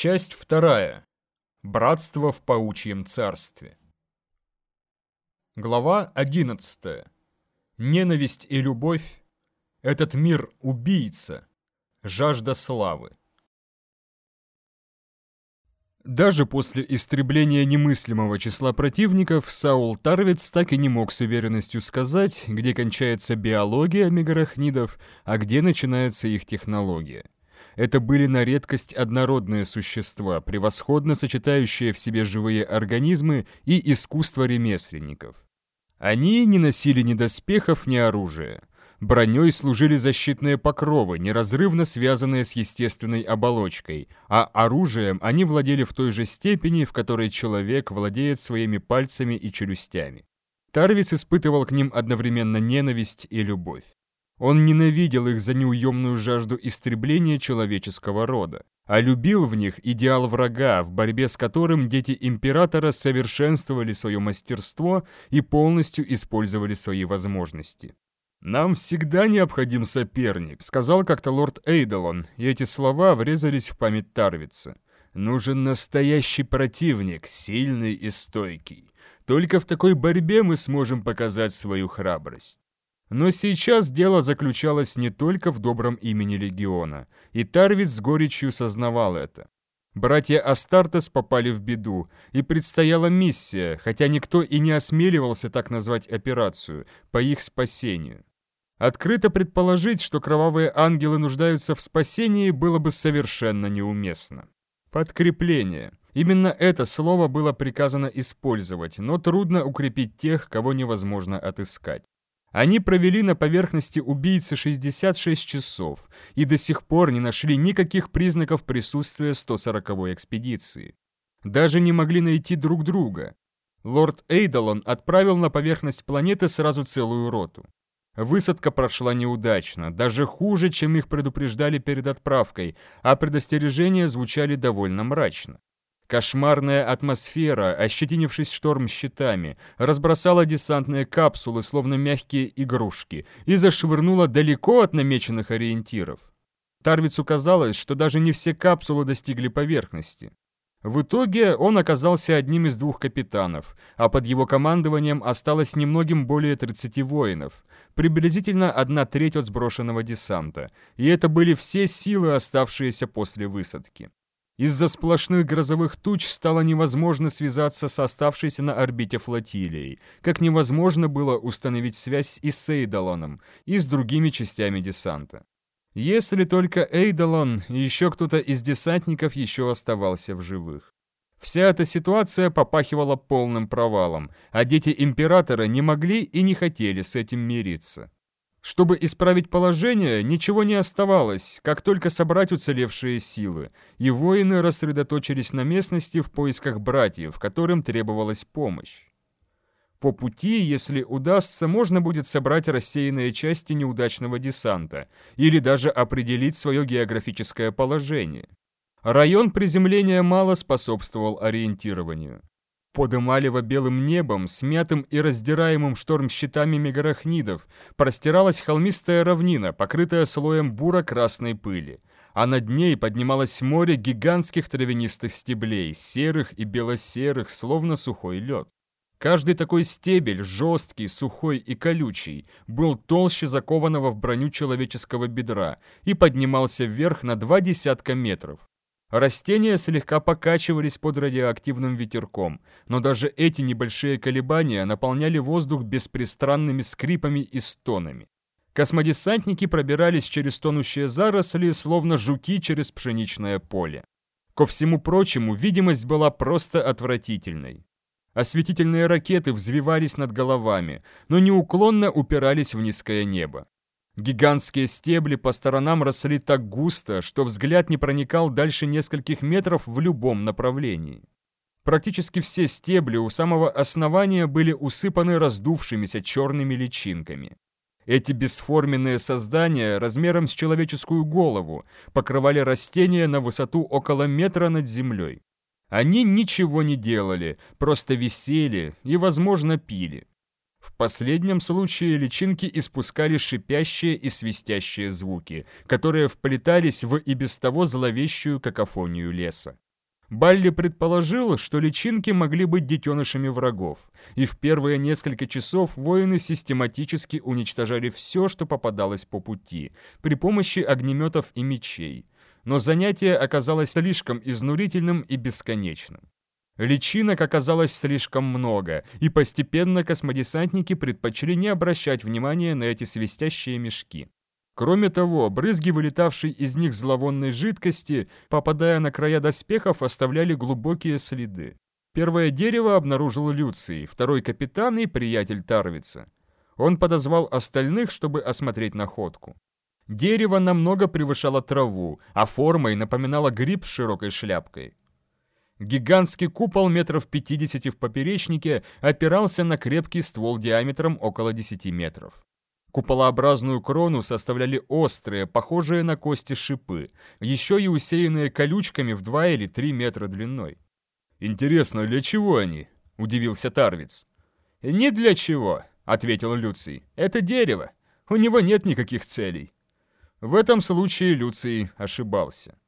Часть вторая. Братство в паучьем царстве. Глава 11. Ненависть и любовь. Этот мир – убийца. Жажда славы. Даже после истребления немыслимого числа противников, Саул Тарвиц так и не мог с уверенностью сказать, где кончается биология мегарахнидов, а где начинается их технология. Это были на редкость однородные существа, превосходно сочетающие в себе живые организмы и искусство ремесленников. Они не носили ни доспехов, ни оружия. Броней служили защитные покровы, неразрывно связанные с естественной оболочкой, а оружием они владели в той же степени, в которой человек владеет своими пальцами и челюстями. Тарвиц испытывал к ним одновременно ненависть и любовь. Он ненавидел их за неуемную жажду истребления человеческого рода, а любил в них идеал врага, в борьбе с которым дети императора совершенствовали свое мастерство и полностью использовали свои возможности. «Нам всегда необходим соперник», — сказал как-то лорд Эйдолон, и эти слова врезались в память Тарвица. «Нужен настоящий противник, сильный и стойкий. Только в такой борьбе мы сможем показать свою храбрость». Но сейчас дело заключалось не только в добром имени Легиона, и Тарвиц с горечью сознавал это. Братья Астартес попали в беду, и предстояла миссия, хотя никто и не осмеливался так назвать операцию, по их спасению. Открыто предположить, что кровавые ангелы нуждаются в спасении, было бы совершенно неуместно. Подкрепление. Именно это слово было приказано использовать, но трудно укрепить тех, кого невозможно отыскать. Они провели на поверхности убийцы 66 часов и до сих пор не нашли никаких признаков присутствия 140-й экспедиции. Даже не могли найти друг друга. Лорд Эйдолон отправил на поверхность планеты сразу целую роту. Высадка прошла неудачно, даже хуже, чем их предупреждали перед отправкой, а предостережения звучали довольно мрачно. Кошмарная атмосфера, ощетинившись шторм щитами, разбросала десантные капсулы, словно мягкие игрушки, и зашвырнула далеко от намеченных ориентиров. Тарвицу казалось, что даже не все капсулы достигли поверхности. В итоге он оказался одним из двух капитанов, а под его командованием осталось немногим более 30 воинов, приблизительно одна треть от сброшенного десанта, и это были все силы, оставшиеся после высадки. Из-за сплошных грозовых туч стало невозможно связаться с оставшейся на орбите флотилией, как невозможно было установить связь и с Эйдолоном, и с другими частями десанта. Если только Эйдолон и еще кто-то из десантников еще оставался в живых. Вся эта ситуация попахивала полным провалом, а дети Императора не могли и не хотели с этим мириться. Чтобы исправить положение, ничего не оставалось, как только собрать уцелевшие силы, и воины рассредоточились на местности в поисках братьев, которым требовалась помощь. По пути, если удастся, можно будет собрать рассеянные части неудачного десанта или даже определить свое географическое положение. Район приземления мало способствовал ориентированию. Под Эмалево-белым небом, смятым и раздираемым шторм-щитами мегарахнидов, простиралась холмистая равнина, покрытая слоем буро-красной пыли, а над ней поднималось море гигантских травянистых стеблей, серых и белосерых, словно сухой лед. Каждый такой стебель, жесткий, сухой и колючий, был толще закованного в броню человеческого бедра и поднимался вверх на два десятка метров. Растения слегка покачивались под радиоактивным ветерком, но даже эти небольшие колебания наполняли воздух беспристрастными скрипами и стонами. Космодесантники пробирались через тонущие заросли, словно жуки через пшеничное поле. Ко всему прочему, видимость была просто отвратительной. Осветительные ракеты взвивались над головами, но неуклонно упирались в низкое небо. Гигантские стебли по сторонам росли так густо, что взгляд не проникал дальше нескольких метров в любом направлении. Практически все стебли у самого основания были усыпаны раздувшимися черными личинками. Эти бесформенные создания размером с человеческую голову покрывали растения на высоту около метра над землей. Они ничего не делали, просто висели и, возможно, пили. В последнем случае личинки испускали шипящие и свистящие звуки, которые вплетались в и без того зловещую какофонию леса. Балли предположил, что личинки могли быть детенышами врагов, и в первые несколько часов воины систематически уничтожали все, что попадалось по пути, при помощи огнеметов и мечей. Но занятие оказалось слишком изнурительным и бесконечным. Личинок оказалось слишком много, и постепенно космодесантники предпочли не обращать внимания на эти свистящие мешки. Кроме того, брызги, вылетавшей из них зловонной жидкости, попадая на края доспехов, оставляли глубокие следы. Первое дерево обнаружил Люций, второй капитан и приятель Тарвица. Он подозвал остальных, чтобы осмотреть находку. Дерево намного превышало траву, а формой напоминало гриб с широкой шляпкой. Гигантский купол метров 50 в поперечнике опирался на крепкий ствол диаметром около 10 метров. Куполообразную крону составляли острые, похожие на кости шипы, еще и усеянные колючками в 2 или 3 метра длиной. «Интересно, для чего они?» – удивился Тарвиц. «Не для чего», – ответил Люций. «Это дерево. У него нет никаких целей». В этом случае Люций ошибался.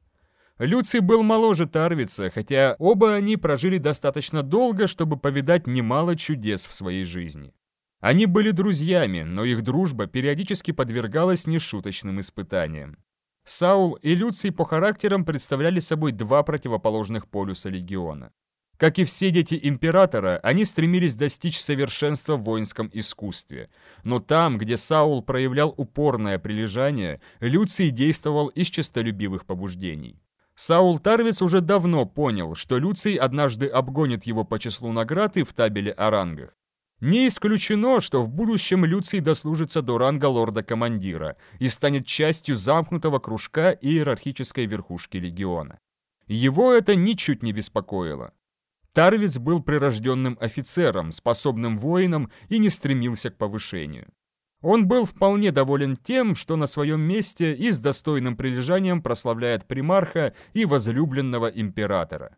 Люций был моложе Тарвица, хотя оба они прожили достаточно долго, чтобы повидать немало чудес в своей жизни. Они были друзьями, но их дружба периодически подвергалась нешуточным испытаниям. Саул и Люций по характерам представляли собой два противоположных полюса легиона. Как и все дети императора, они стремились достичь совершенства в воинском искусстве. Но там, где Саул проявлял упорное прилежание, Люций действовал из честолюбивых побуждений. Саул Тарвиц уже давно понял, что Люций однажды обгонит его по числу наград и в табеле о рангах. Не исключено, что в будущем Люций дослужится до ранга лорда-командира и станет частью замкнутого кружка иерархической верхушки легиона. Его это ничуть не беспокоило. Тарвиц был прирожденным офицером, способным воином и не стремился к повышению. Он был вполне доволен тем, что на своем месте и с достойным прилежанием прославляет примарха и возлюбленного императора.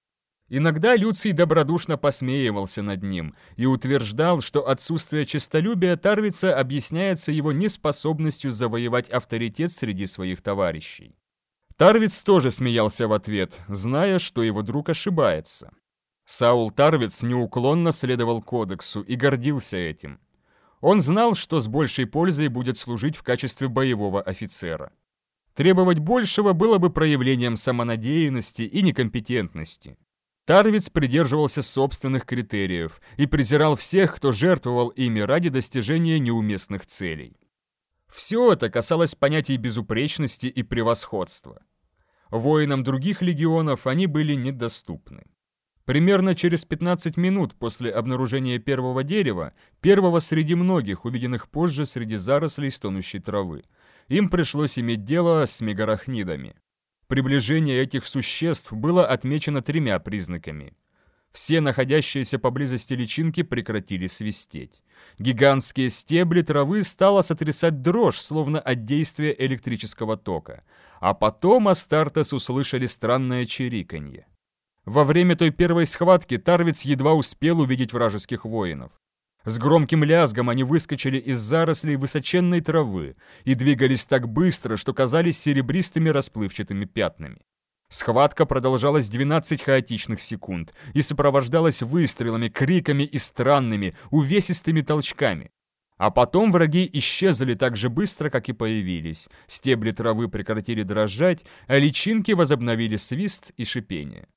Иногда Люций добродушно посмеивался над ним и утверждал, что отсутствие честолюбия Тарвица объясняется его неспособностью завоевать авторитет среди своих товарищей. Тарвиц тоже смеялся в ответ, зная, что его друг ошибается. Саул Тарвиц неуклонно следовал кодексу и гордился этим. Он знал, что с большей пользой будет служить в качестве боевого офицера. Требовать большего было бы проявлением самонадеянности и некомпетентности. Тарвиц придерживался собственных критериев и презирал всех, кто жертвовал ими ради достижения неуместных целей. Все это касалось понятий безупречности и превосходства. Воинам других легионов они были недоступны. Примерно через 15 минут после обнаружения первого дерева, первого среди многих, увиденных позже среди зарослей стонущей травы, им пришлось иметь дело с мегарахнидами. Приближение этих существ было отмечено тремя признаками. Все находящиеся поблизости личинки прекратили свистеть. Гигантские стебли травы стало сотрясать дрожь, словно от действия электрического тока. А потом Астартес услышали странное чириканье. Во время той первой схватки Тарвиц едва успел увидеть вражеских воинов. С громким лязгом они выскочили из зарослей высоченной травы и двигались так быстро, что казались серебристыми расплывчатыми пятнами. Схватка продолжалась 12 хаотичных секунд и сопровождалась выстрелами, криками и странными, увесистыми толчками. А потом враги исчезли так же быстро, как и появились. Стебли травы прекратили дрожать, а личинки возобновили свист и шипение.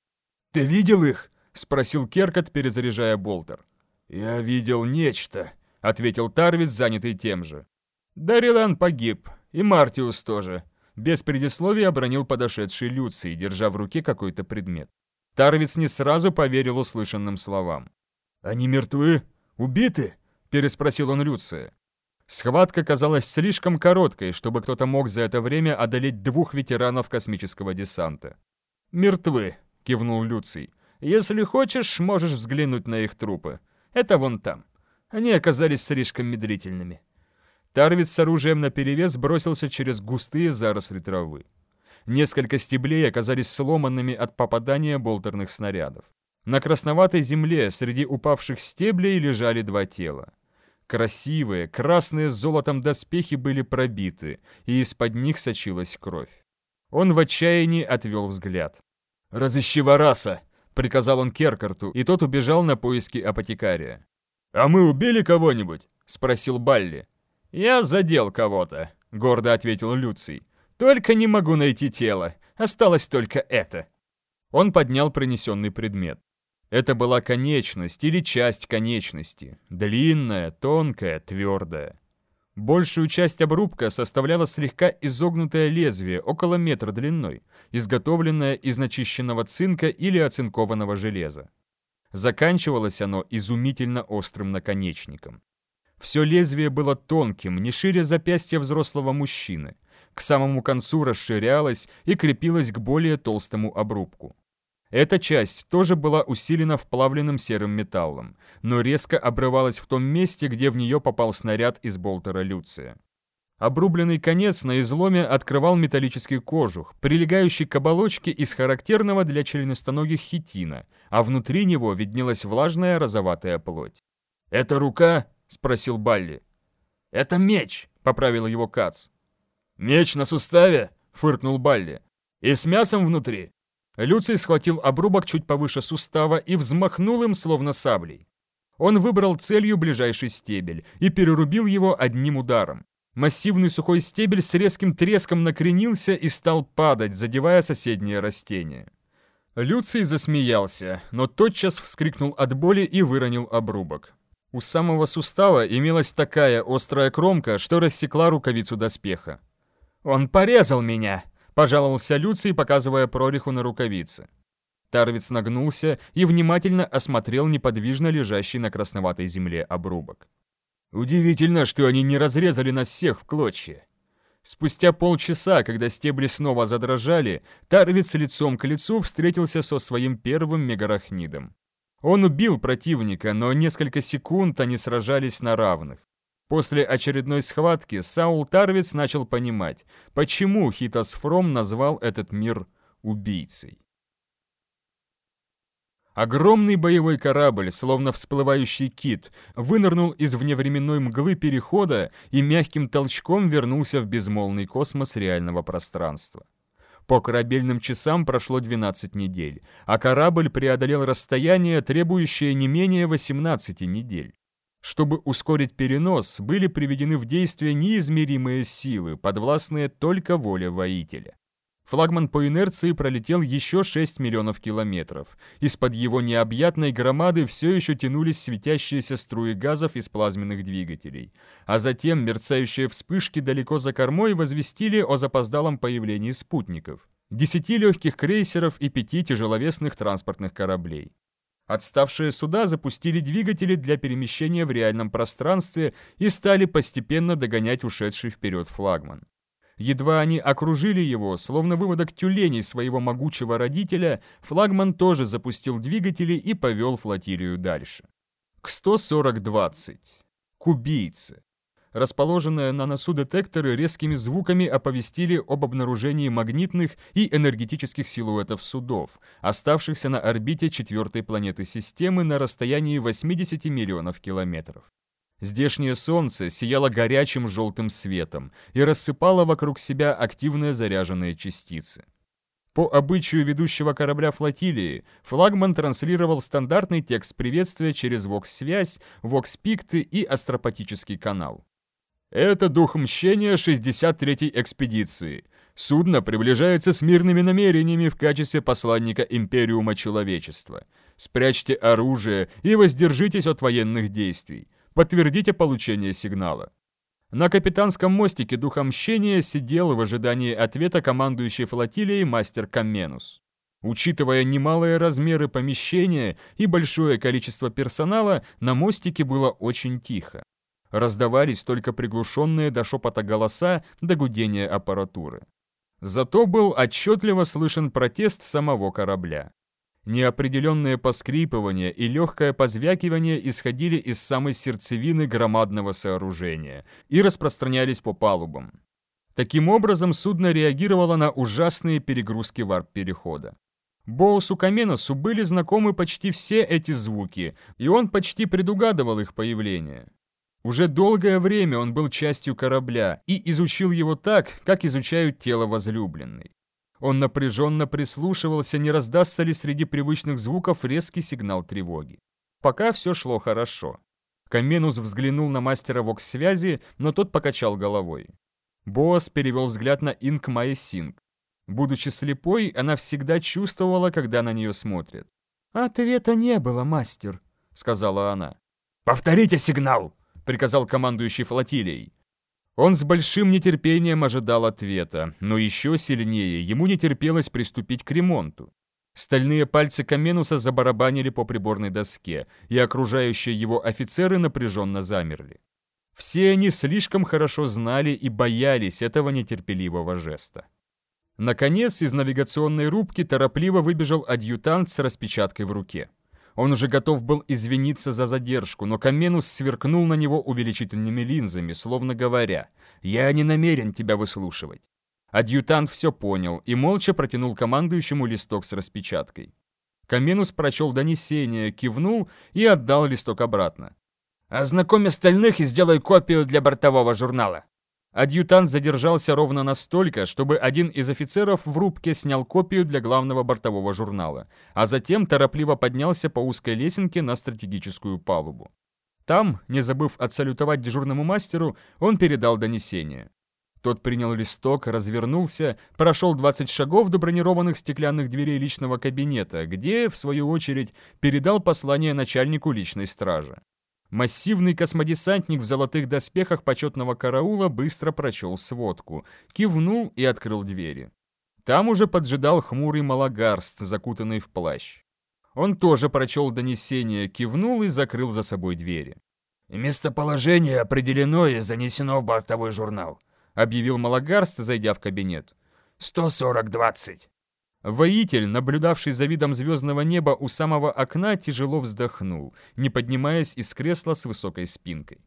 «Ты видел их?» — спросил Керкот, перезаряжая болтер. «Я видел нечто», — ответил Тарвиц, занятый тем же. «Дарилан погиб, и Мартиус тоже», — без предисловия обронил подошедший Люций, держа в руке какой-то предмет. Тарвиц не сразу поверил услышанным словам. «Они мертвы? Убиты?» — переспросил он Люция. Схватка казалась слишком короткой, чтобы кто-то мог за это время одолеть двух ветеранов космического десанта. «Мертвы», — кивнул Люций. «Если хочешь, можешь взглянуть на их трупы. Это вон там. Они оказались слишком медлительными. Тарвиц с оружием наперевес бросился через густые заросли травы. Несколько стеблей оказались сломанными от попадания болтерных снарядов. На красноватой земле среди упавших стеблей лежали два тела. Красивые, красные с золотом доспехи были пробиты, и из-под них сочилась кровь. Он в отчаянии отвел взгляд. «Разыщи Вараса!» приказал он Керкарту, и тот убежал на поиски апотекария. «А мы убили кого-нибудь?» — спросил Балли. «Я задел кого-то», — гордо ответил Люций. «Только не могу найти тело. Осталось только это». Он поднял принесенный предмет. Это была конечность или часть конечности. Длинная, тонкая, твердая. Большую часть обрубка составляло слегка изогнутое лезвие, около метра длиной, изготовленное из начищенного цинка или оцинкованного железа. Заканчивалось оно изумительно острым наконечником. Все лезвие было тонким, не шире запястья взрослого мужчины. К самому концу расширялось и крепилось к более толстому обрубку. Эта часть тоже была усилена вплавленным серым металлом, но резко обрывалась в том месте, где в нее попал снаряд из болтера Люция. Обрубленный конец на изломе открывал металлический кожух, прилегающий к оболочке из характерного для членистоногих хитина, а внутри него виднелась влажная розоватая плоть. «Это рука?» — спросил Балли. «Это меч!» — поправил его Кац. «Меч на суставе?» — фыркнул Балли. «И с мясом внутри?» Люций схватил обрубок чуть повыше сустава и взмахнул им, словно саблей. Он выбрал целью ближайший стебель и перерубил его одним ударом. Массивный сухой стебель с резким треском накренился и стал падать, задевая соседнее растение. Люций засмеялся, но тотчас вскрикнул от боли и выронил обрубок. У самого сустава имелась такая острая кромка, что рассекла рукавицу доспеха. «Он порезал меня!» Пожаловался Люций, показывая прореху на рукавице. Тарвиц нагнулся и внимательно осмотрел неподвижно лежащий на красноватой земле обрубок. «Удивительно, что они не разрезали нас всех в клочья». Спустя полчаса, когда стебли снова задрожали, Тарвиц лицом к лицу встретился со своим первым мегарахнидом. Он убил противника, но несколько секунд они сражались на равных. После очередной схватки Саул Тарвиц начал понимать, почему Хитас Фром назвал этот мир убийцей. Огромный боевой корабль, словно всплывающий кит, вынырнул из вневременной мглы перехода и мягким толчком вернулся в безмолвный космос реального пространства. По корабельным часам прошло 12 недель, а корабль преодолел расстояние, требующее не менее 18 недель. Чтобы ускорить перенос, были приведены в действие неизмеримые силы, подвластные только воле воителя. Флагман по инерции пролетел еще 6 миллионов километров. Из-под его необъятной громады все еще тянулись светящиеся струи газов из плазменных двигателей. А затем мерцающие вспышки далеко за кормой возвестили о запоздалом появлении спутников. Десяти легких крейсеров и пяти тяжеловесных транспортных кораблей. Отставшие суда запустили двигатели для перемещения в реальном пространстве и стали постепенно догонять ушедший вперед флагман. Едва они окружили его, словно выводок тюленей своего могучего родителя, флагман тоже запустил двигатели и повел флотилию дальше. К 140-20. К убийце. Расположенные на носу детекторы резкими звуками оповестили об обнаружении магнитных и энергетических силуэтов судов, оставшихся на орбите четвертой планеты системы на расстоянии 80 миллионов километров. Здешнее солнце сияло горячим желтым светом и рассыпало вокруг себя активные заряженные частицы. По обычаю ведущего корабля флотилии, флагман транслировал стандартный текст приветствия через вокс-связь, вокс-пикты и астропатический канал. Это дух мщения 63-й экспедиции. Судно приближается с мирными намерениями в качестве посланника Империума Человечества. Спрячьте оружие и воздержитесь от военных действий. Подтвердите получение сигнала. На капитанском мостике духа мщения сидел в ожидании ответа командующий флотилией мастер Каменус. Учитывая немалые размеры помещения и большое количество персонала, на мостике было очень тихо. Раздавались только приглушенные до шепота голоса до гудения аппаратуры. Зато был отчетливо слышен протест самого корабля. Неопределенное поскрипывание и легкое позвякивание исходили из самой сердцевины громадного сооружения и распространялись по палубам. Таким образом, судно реагировало на ужасные перегрузки варп-перехода. Боусу Каменосу были знакомы почти все эти звуки, и он почти предугадывал их появление. Уже долгое время он был частью корабля и изучил его так, как изучают тело возлюбленной. Он напряженно прислушивался, не раздастся ли среди привычных звуков резкий сигнал тревоги. Пока все шло хорошо. Каменус взглянул на мастера вокс-связи, но тот покачал головой. Босс перевел взгляд на Инк Майя Синг. Будучи слепой, она всегда чувствовала, когда на нее смотрят. «Ответа не было, мастер», — сказала она. «Повторите сигнал!» — приказал командующий флотилией. Он с большим нетерпением ожидал ответа, но еще сильнее ему не терпелось приступить к ремонту. Стальные пальцы Каменуса забарабанили по приборной доске, и окружающие его офицеры напряженно замерли. Все они слишком хорошо знали и боялись этого нетерпеливого жеста. Наконец, из навигационной рубки торопливо выбежал адъютант с распечаткой в руке. Он уже готов был извиниться за задержку, но Каменус сверкнул на него увеличительными линзами, словно говоря, «Я не намерен тебя выслушивать. Адъютант все понял и молча протянул командующему листок с распечаткой. Каменус прочел донесение, кивнул и отдал листок обратно. «Ознакомь остальных и сделай копию для бортового журнала». Адъютант задержался ровно настолько, чтобы один из офицеров в рубке снял копию для главного бортового журнала, а затем торопливо поднялся по узкой лесенке на стратегическую палубу. Там, не забыв отсалютовать дежурному мастеру, он передал донесение. Тот принял листок, развернулся, прошел 20 шагов до бронированных стеклянных дверей личного кабинета, где, в свою очередь, передал послание начальнику личной стражи. Массивный космодесантник в золотых доспехах почетного караула быстро прочел сводку, кивнул и открыл двери. Там уже поджидал хмурый малагарст, закутанный в плащ. Он тоже прочел донесение, кивнул и закрыл за собой двери. «Местоположение определено и занесено в бортовой журнал объявил Малагарст, зайдя в кабинет. «Сто сорок двадцать». Воитель, наблюдавший за видом звездного неба у самого окна, тяжело вздохнул, не поднимаясь из кресла с высокой спинкой.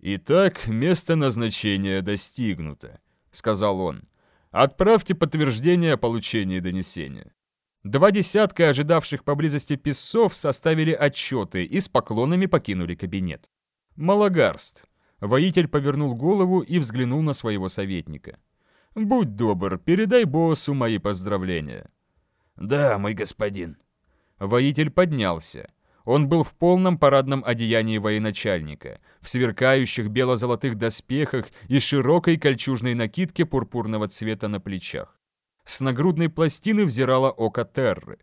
«Итак, место назначения достигнуто», — сказал он. «Отправьте подтверждение о получении донесения». Два десятка ожидавших поблизости песцов составили отчеты и с поклонами покинули кабинет. Малагарст, Воитель повернул голову и взглянул на своего советника. «Будь добр, передай боссу мои поздравления». «Да, мой господин». Воитель поднялся. Он был в полном парадном одеянии военачальника, в сверкающих бело-золотых доспехах и широкой кольчужной накидке пурпурного цвета на плечах. С нагрудной пластины взирало око Терры.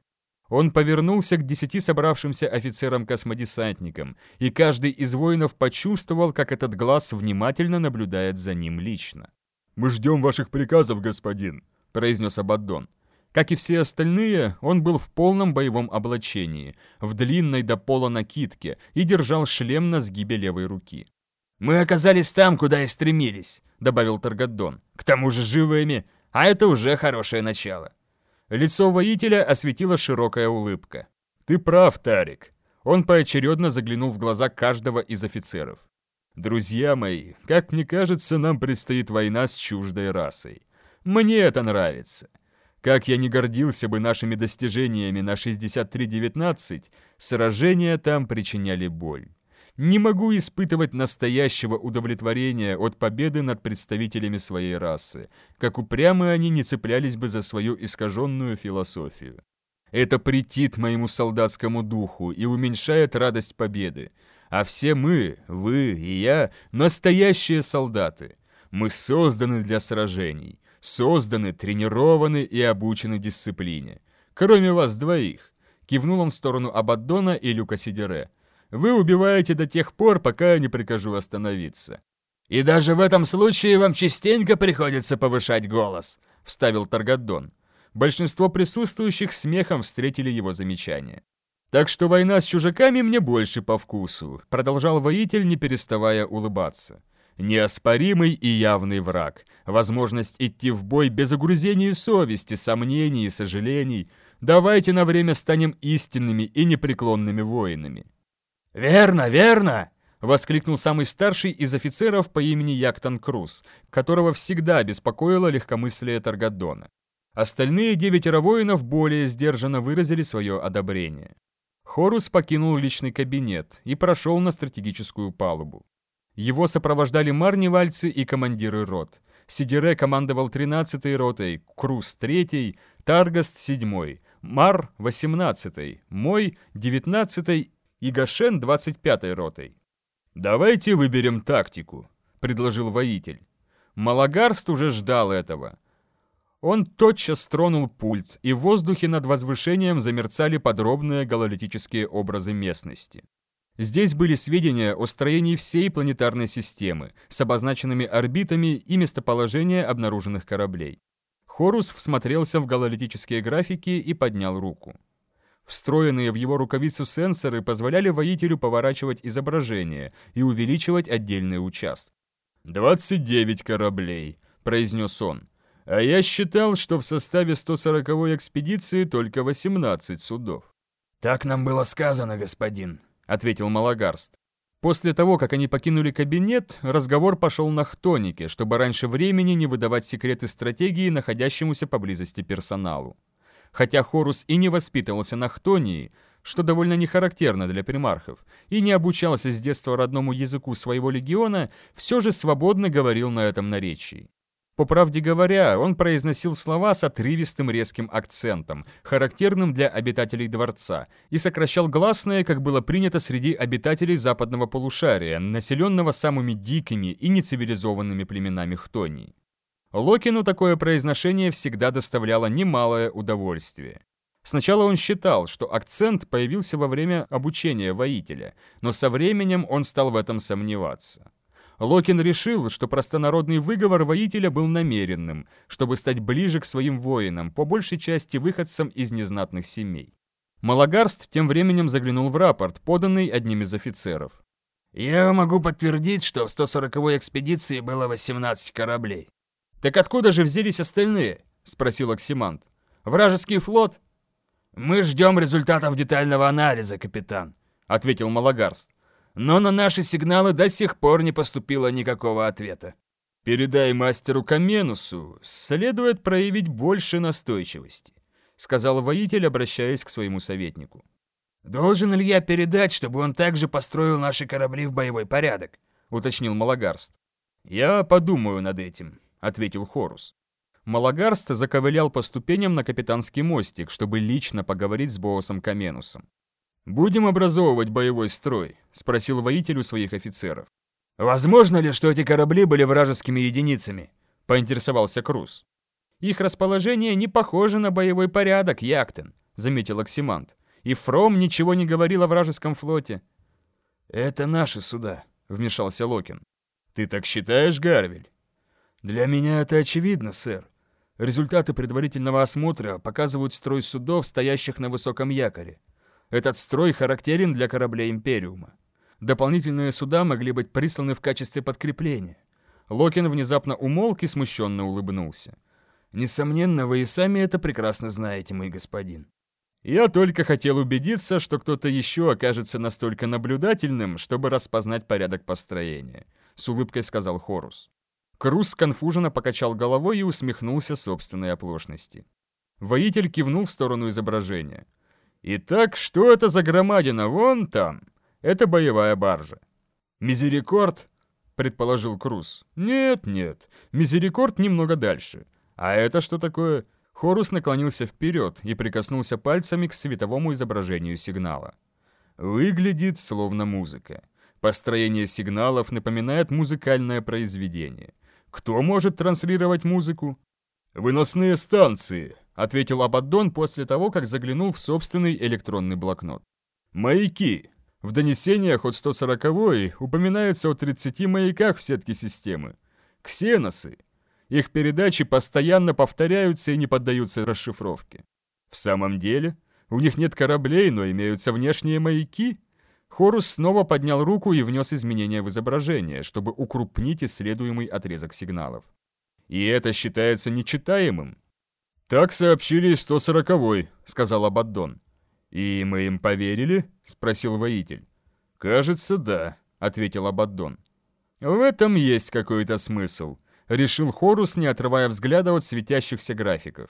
Он повернулся к десяти собравшимся офицерам-космодесантникам, и каждый из воинов почувствовал, как этот глаз внимательно наблюдает за ним лично. «Мы ждем ваших приказов, господин», — произнес Абаддон. Как и все остальные, он был в полном боевом облачении, в длинной до пола накидке и держал шлем на сгибе левой руки. «Мы оказались там, куда и стремились», — добавил Таргаддон. «К тому же живыми, а это уже хорошее начало». Лицо воителя осветила широкая улыбка. «Ты прав, Тарик». Он поочередно заглянул в глаза каждого из офицеров. «Друзья мои, как мне кажется, нам предстоит война с чуждой расой. Мне это нравится. Как я не гордился бы нашими достижениями на 63-19, сражения там причиняли боль не могу испытывать настоящего удовлетворения от победы над представителями своей расы, как упрямы они не цеплялись бы за свою искаженную философию. Это претит моему солдатскому духу и уменьшает радость победы. А все мы, вы и я, настоящие солдаты. Мы созданы для сражений, созданы, тренированы и обучены дисциплине. Кроме вас двоих. Кивнул он в сторону Абаддона и Люка Сидере. Вы убиваете до тех пор, пока я не прикажу остановиться. И даже в этом случае вам частенько приходится повышать голос, вставил Таргаддон. Большинство присутствующих смехом встретили его замечание. «Так что война с чужаками мне больше по вкусу», — продолжал воитель, не переставая улыбаться. «Неоспоримый и явный враг. Возможность идти в бой без угрызений совести, сомнений и сожалений. Давайте на время станем истинными и непреклонными воинами. «Верно, верно!» — воскликнул самый старший из офицеров по имени Яктон Круз, которого всегда беспокоило легкомыслие Таргадона. Остальные девятеро воинов более сдержанно выразили свое одобрение. Хорус покинул личный кабинет и прошел на стратегическую палубу. Его сопровождали марнивальцы и командиры рот. Сидере командовал 13-й ротой, Круз 3-й, Таргаст 7-й, Мар 18-й, Мой 19-й и Гашен 25-й ротой. «Давайте выберем тактику», — предложил воитель. Малагарст уже ждал этого. Он тотчас тронул пульт, и в воздухе над возвышением замерцали подробные гололитические образы местности. Здесь были сведения о строении всей планетарной системы с обозначенными орбитами и местоположение обнаруженных кораблей. Хорус всмотрелся в гололитические графики и поднял руку. Встроенные в его рукавицу сенсоры позволяли воителю поворачивать изображение и увеличивать отдельные участки. «29 кораблей», — произнес он. «А я считал, что в составе 140-й экспедиции только 18 судов». «Так нам было сказано, господин», ответил Малагарст. После того, как они покинули кабинет, разговор пошел на хтонике, чтобы раньше времени не выдавать секреты стратегии находящемуся поблизости персоналу. Хотя Хорус и не воспитывался на хтонии, что довольно не характерно для примархов, и не обучался с детства родному языку своего легиона, все же свободно говорил на этом наречии. По правде говоря, он произносил слова с отрывистым резким акцентом, характерным для обитателей дворца, и сокращал гласные, как было принято среди обитателей западного полушария, населенного самыми дикими и нецивилизованными племенами Хтонии. Локину такое произношение всегда доставляло немалое удовольствие. Сначала он считал, что акцент появился во время обучения воителя, но со временем он стал в этом сомневаться. Локин решил, что простонародный выговор воителя был намеренным, чтобы стать ближе к своим воинам, по большей части выходцам из незнатных семей. Малагарст тем временем заглянул в рапорт, поданный одним из офицеров. «Я могу подтвердить, что в 140-й экспедиции было 18 кораблей». «Так откуда же взялись остальные?» — спросил Оксимант. «Вражеский флот?» «Мы ждем результатов детального анализа, капитан», — ответил Малагарст но на наши сигналы до сих пор не поступило никакого ответа. «Передай мастеру Каменусу, следует проявить больше настойчивости», сказал воитель, обращаясь к своему советнику. «Должен ли я передать, чтобы он также построил наши корабли в боевой порядок?» уточнил Малагарст. «Я подумаю над этим», — ответил Хорус. Малагарст заковылял по ступеням на капитанский мостик, чтобы лично поговорить с боссом Каменусом. «Будем образовывать боевой строй?» — спросил воитель у своих офицеров. «Возможно ли, что эти корабли были вражескими единицами?» — поинтересовался Круз. «Их расположение не похоже на боевой порядок, Яктен», — заметил Оксимант. «И Фром ничего не говорил о вражеском флоте». «Это наши суда», — вмешался Локин. «Ты так считаешь, Гарвель?» «Для меня это очевидно, сэр. Результаты предварительного осмотра показывают строй судов, стоящих на высоком якоре. Этот строй характерен для кораблей Империума. Дополнительные суда могли быть присланы в качестве подкрепления. Локин внезапно умолк и смущенно улыбнулся. «Несомненно, вы и сами это прекрасно знаете, мой господин». «Я только хотел убедиться, что кто-то еще окажется настолько наблюдательным, чтобы распознать порядок построения», — с улыбкой сказал Хорус. Крус конфуженно покачал головой и усмехнулся собственной оплошности. Воитель кивнул в сторону изображения. Итак, что это за громадина вон там? Это боевая баржа. Мизерикорд, предположил Круз. Нет, нет, Мизерикорд немного дальше. А это что такое? Хорус наклонился вперед и прикоснулся пальцами к световому изображению сигнала. Выглядит словно музыка. Построение сигналов напоминает музыкальное произведение. Кто может транслировать музыку? Выносные станции, ответил Абаддон после того, как заглянул в собственный электронный блокнот. Маяки. В донесениях от 140-й упоминается о 30 маяках в сетке системы. Ксеносы. Их передачи постоянно повторяются и не поддаются расшифровке. В самом деле, у них нет кораблей, но имеются внешние маяки. Хорус снова поднял руку и внес изменения в изображение, чтобы укрупнить исследуемый отрезок сигналов. И это считается нечитаемым. «Так сообщили из 140-й», — сказал Абаддон. «И мы им поверили?» — спросил воитель. «Кажется, да», — ответил Абаддон. «В этом есть какой-то смысл», — решил Хорус, не отрывая взгляда от светящихся графиков.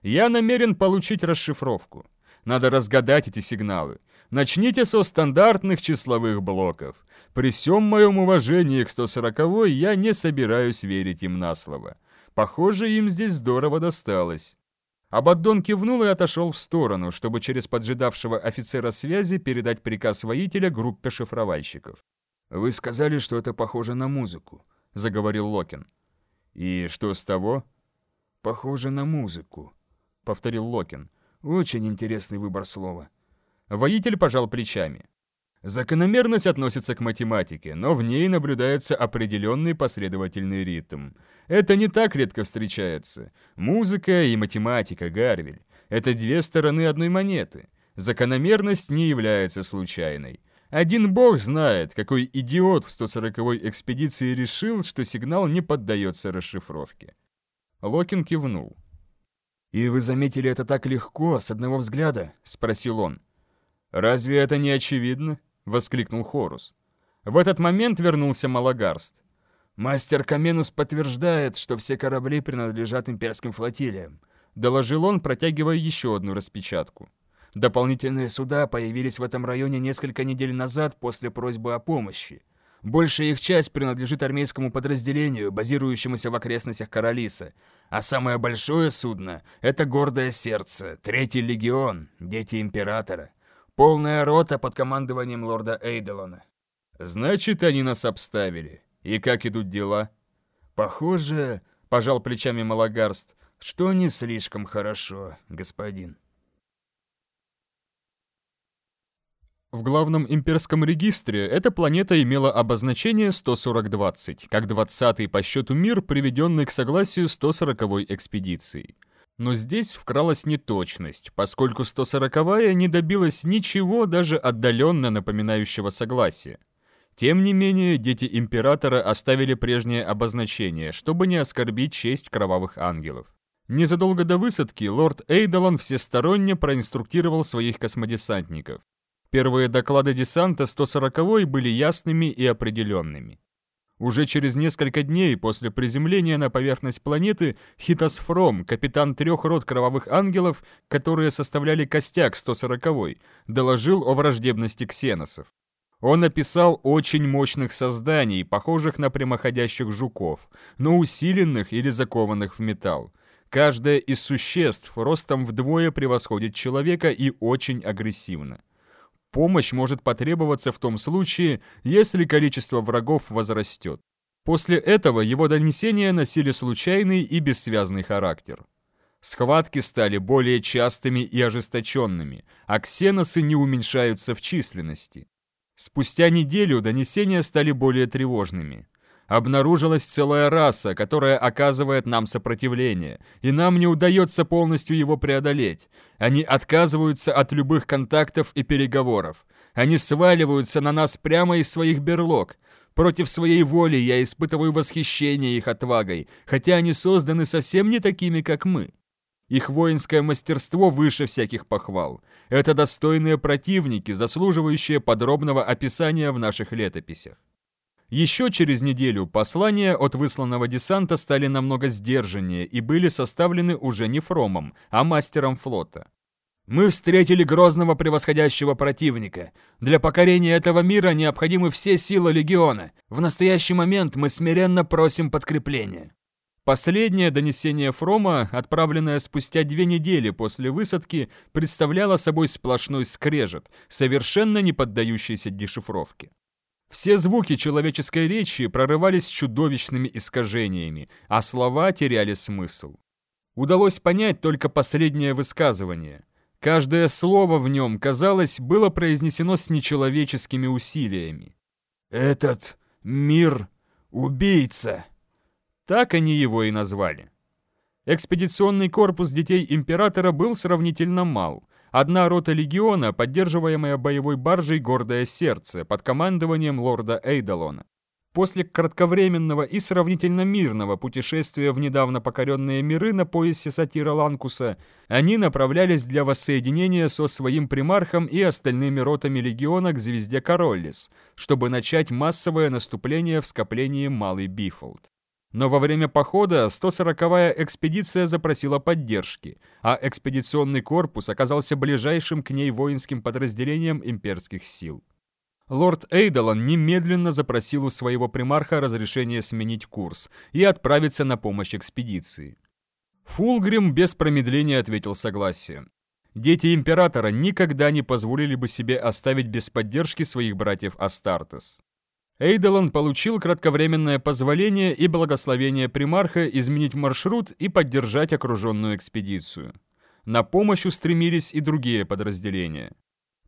«Я намерен получить расшифровку. Надо разгадать эти сигналы. Начните со стандартных числовых блоков. При всем моем уважении к 140 я не собираюсь верить им на слово. Похоже, им здесь здорово досталось. Абаддон кивнул и отошел в сторону, чтобы через поджидавшего офицера связи передать приказ воителя группе шифровальщиков. «Вы сказали, что это похоже на музыку», — заговорил Локин. «И что с того?» «Похоже на музыку», — повторил Локин. «Очень интересный выбор слова». Воитель пожал плечами. Закономерность относится к математике, но в ней наблюдается определенный последовательный ритм. Это не так редко встречается. Музыка и математика, Гарвель, это две стороны одной монеты. Закономерность не является случайной. Один бог знает, какой идиот в 140-й экспедиции решил, что сигнал не поддается расшифровке. Локин кивнул. «И вы заметили это так легко, с одного взгляда?» — спросил он. «Разве это не очевидно?» — воскликнул Хорус. В этот момент вернулся Малагарст. «Мастер Каменус подтверждает, что все корабли принадлежат имперским флотилиям», — доложил он, протягивая еще одну распечатку. «Дополнительные суда появились в этом районе несколько недель назад после просьбы о помощи. Большая их часть принадлежит армейскому подразделению, базирующемуся в окрестностях Каралиса. А самое большое судно — это Гордое Сердце, Третий Легион, Дети Императора. Полная рота под командованием лорда Эйделона. Значит, они нас обставили. И как идут дела? Похоже, пожал плечами Малагарст, что не слишком хорошо, господин. В главном имперском регистре эта планета имела обозначение 140-20, как 20-й по счету мир, приведенный к согласию 140-й экспедицией. Но здесь вкралась неточность, поскольку 140-я не добилась ничего даже отдаленно напоминающего согласия. Тем не менее, дети Императора оставили прежнее обозначение, чтобы не оскорбить честь кровавых ангелов. Незадолго до высадки лорд Эйдолон всесторонне проинструктировал своих космодесантников. Первые доклады десанта 140-й были ясными и определенными. Уже через несколько дней после приземления на поверхность планеты Хитас Фром, капитан трех рот кровавых ангелов, которые составляли костяк 140-й, доложил о враждебности ксеносов. Он описал очень мощных созданий, похожих на прямоходящих жуков, но усиленных или закованных в металл. Каждое из существ ростом вдвое превосходит человека и очень агрессивно. Помощь может потребоваться в том случае, если количество врагов возрастет. После этого его донесения носили случайный и бессвязный характер. Схватки стали более частыми и ожесточенными, а ксеносы не уменьшаются в численности. Спустя неделю донесения стали более тревожными. Обнаружилась целая раса, которая оказывает нам сопротивление, и нам не удается полностью его преодолеть. Они отказываются от любых контактов и переговоров. Они сваливаются на нас прямо из своих берлог. Против своей воли я испытываю восхищение их отвагой, хотя они созданы совсем не такими, как мы. Их воинское мастерство выше всяких похвал. Это достойные противники, заслуживающие подробного описания в наших летописях. Еще через неделю послания от высланного десанта стали намного сдержаннее и были составлены уже не Фромом, а мастером флота. «Мы встретили грозного превосходящего противника. Для покорения этого мира необходимы все силы Легиона. В настоящий момент мы смиренно просим подкрепления». Последнее донесение Фрома, отправленное спустя две недели после высадки, представляло собой сплошной скрежет, совершенно не поддающийся дешифровке. Все звуки человеческой речи прорывались чудовищными искажениями, а слова теряли смысл. Удалось понять только последнее высказывание. Каждое слово в нем, казалось, было произнесено с нечеловеческими усилиями. «Этот мир — убийца!» Так они его и назвали. Экспедиционный корпус детей Императора был сравнительно мал, Одна рота легиона, поддерживаемая боевой баржей «Гордое сердце» под командованием лорда Эйдалона. После кратковременного и сравнительно мирного путешествия в недавно покоренные миры на поясе сатира Ланкуса, они направлялись для воссоединения со своим примархом и остальными ротами легиона к звезде Короллис, чтобы начать массовое наступление в скоплении Малый Бифолд. Но во время похода 140-я экспедиция запросила поддержки, а экспедиционный корпус оказался ближайшим к ней воинским подразделением имперских сил. Лорд Эйдолан немедленно запросил у своего примарха разрешение сменить курс и отправиться на помощь экспедиции. Фулгрим без промедления ответил согласием. Дети Императора никогда не позволили бы себе оставить без поддержки своих братьев Астартес. Эйдолон получил кратковременное позволение и благословение примарха изменить маршрут и поддержать окруженную экспедицию. На помощь устремились и другие подразделения.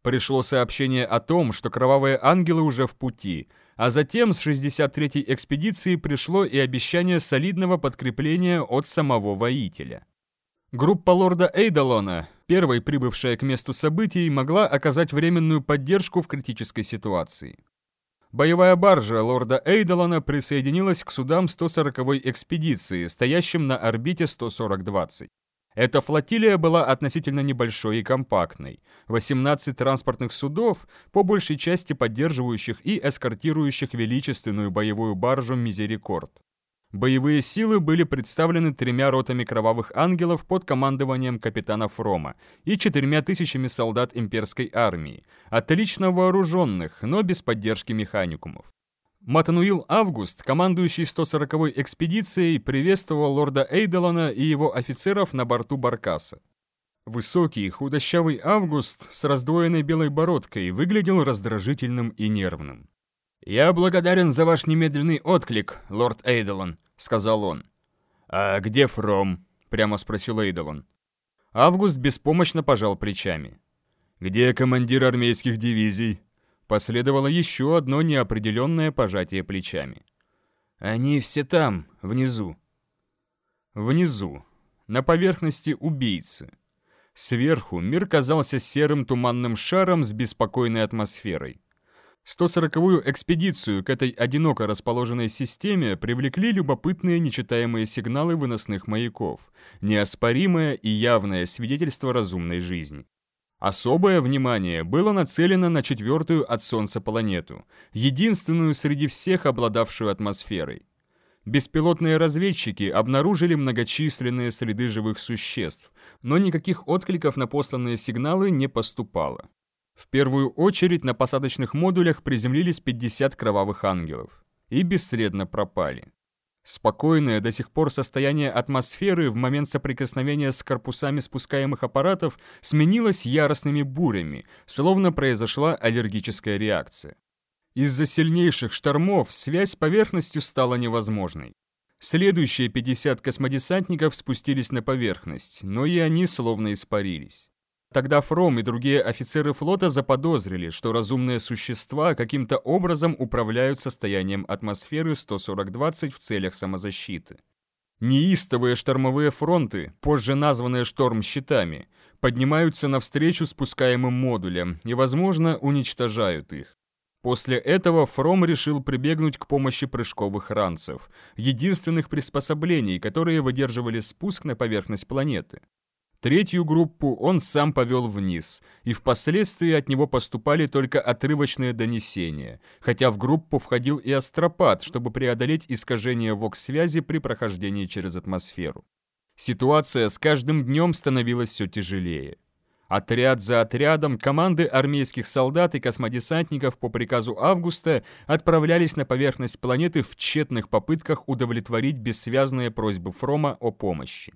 Пришло сообщение о том, что кровавые ангелы уже в пути, а затем с 63-й экспедиции пришло и обещание солидного подкрепления от самого воителя. Группа лорда Эйдолона, первой прибывшая к месту событий, могла оказать временную поддержку в критической ситуации. Боевая баржа лорда Эйдолона присоединилась к судам 140-й экспедиции, стоящим на орбите 140-20. Эта флотилия была относительно небольшой и компактной. 18 транспортных судов, по большей части поддерживающих и эскортирующих величественную боевую баржу «Мизерикорд». Боевые силы были представлены тремя ротами кровавых ангелов под командованием капитана Фрома и четырьмя тысячами солдат имперской армии, отлично вооруженных, но без поддержки механикумов. Матануил Август, командующий 140-й экспедицией, приветствовал лорда Эйдолона и его офицеров на борту Баркаса. Высокий, худощавый Август с раздвоенной белой бородкой выглядел раздражительным и нервным. «Я благодарен за ваш немедленный отклик, лорд Эйдолон», — сказал он. «А где Фром?» — прямо спросил Эйдолон. Август беспомощно пожал плечами. «Где командир армейских дивизий?» Последовало еще одно неопределенное пожатие плечами. «Они все там, внизу». Внизу, на поверхности убийцы. Сверху мир казался серым туманным шаром с беспокойной атмосферой. 140-ю экспедицию к этой одиноко расположенной системе привлекли любопытные нечитаемые сигналы выносных маяков, неоспоримое и явное свидетельство разумной жизни. Особое внимание было нацелено на четвертую от Солнца планету, единственную среди всех обладавшую атмосферой. Беспилотные разведчики обнаружили многочисленные следы живых существ, но никаких откликов на посланные сигналы не поступало. В первую очередь на посадочных модулях приземлились 50 кровавых ангелов и бесследно пропали. Спокойное до сих пор состояние атмосферы в момент соприкосновения с корпусами спускаемых аппаратов сменилось яростными бурями, словно произошла аллергическая реакция. Из-за сильнейших штормов связь с поверхностью стала невозможной. Следующие 50 космодесантников спустились на поверхность, но и они словно испарились. Тогда Фром и другие офицеры флота заподозрили, что разумные существа каким-то образом управляют состоянием атмосферы 140-20 в целях самозащиты. Неистовые штормовые фронты, позже названные шторм-щитами, поднимаются навстречу спускаемым модулям и, возможно, уничтожают их. После этого Фром решил прибегнуть к помощи прыжковых ранцев, единственных приспособлений, которые выдерживали спуск на поверхность планеты. Третью группу он сам повел вниз, и впоследствии от него поступали только отрывочные донесения, хотя в группу входил и астропат, чтобы преодолеть искажение вокс-связи при прохождении через атмосферу. Ситуация с каждым днем становилась все тяжелее. Отряд за отрядом команды армейских солдат и космодесантников по приказу Августа отправлялись на поверхность планеты в тщетных попытках удовлетворить бессвязные просьбы Фрома о помощи.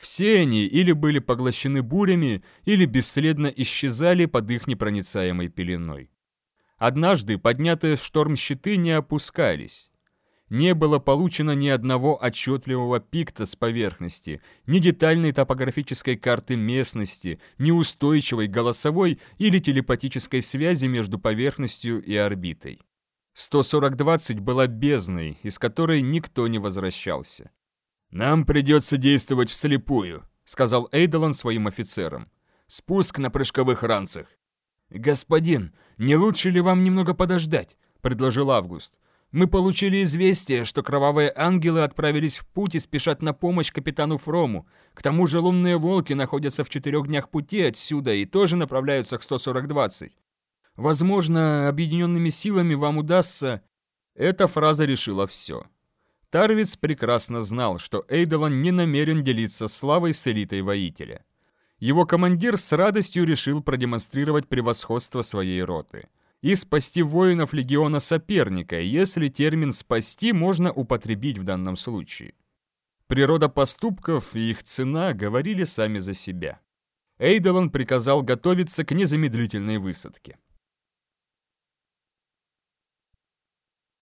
Все они или были поглощены бурями, или бесследно исчезали под их непроницаемой пеленой. Однажды поднятые шторм щиты не опускались. Не было получено ни одного отчетливого пикта с поверхности, ни детальной топографической карты местности, ни устойчивой голосовой или телепатической связи между поверхностью и орбитой. 140-20 была бездной, из которой никто не возвращался. «Нам придется действовать вслепую», — сказал Эйдолон своим офицерам. «Спуск на прыжковых ранцах». «Господин, не лучше ли вам немного подождать?» — предложил Август. «Мы получили известие, что кровавые ангелы отправились в путь и спешат на помощь капитану Фрому. К тому же лунные волки находятся в четырех днях пути отсюда и тоже направляются к 140-20. Возможно, объединенными силами вам удастся...» Эта фраза решила все. Тарвиц прекрасно знал, что Эйдолон не намерен делиться славой с элитой воителя. Его командир с радостью решил продемонстрировать превосходство своей роты и спасти воинов легиона соперника, если термин «спасти» можно употребить в данном случае. Природа поступков и их цена говорили сами за себя. Эйдолон приказал готовиться к незамедлительной высадке.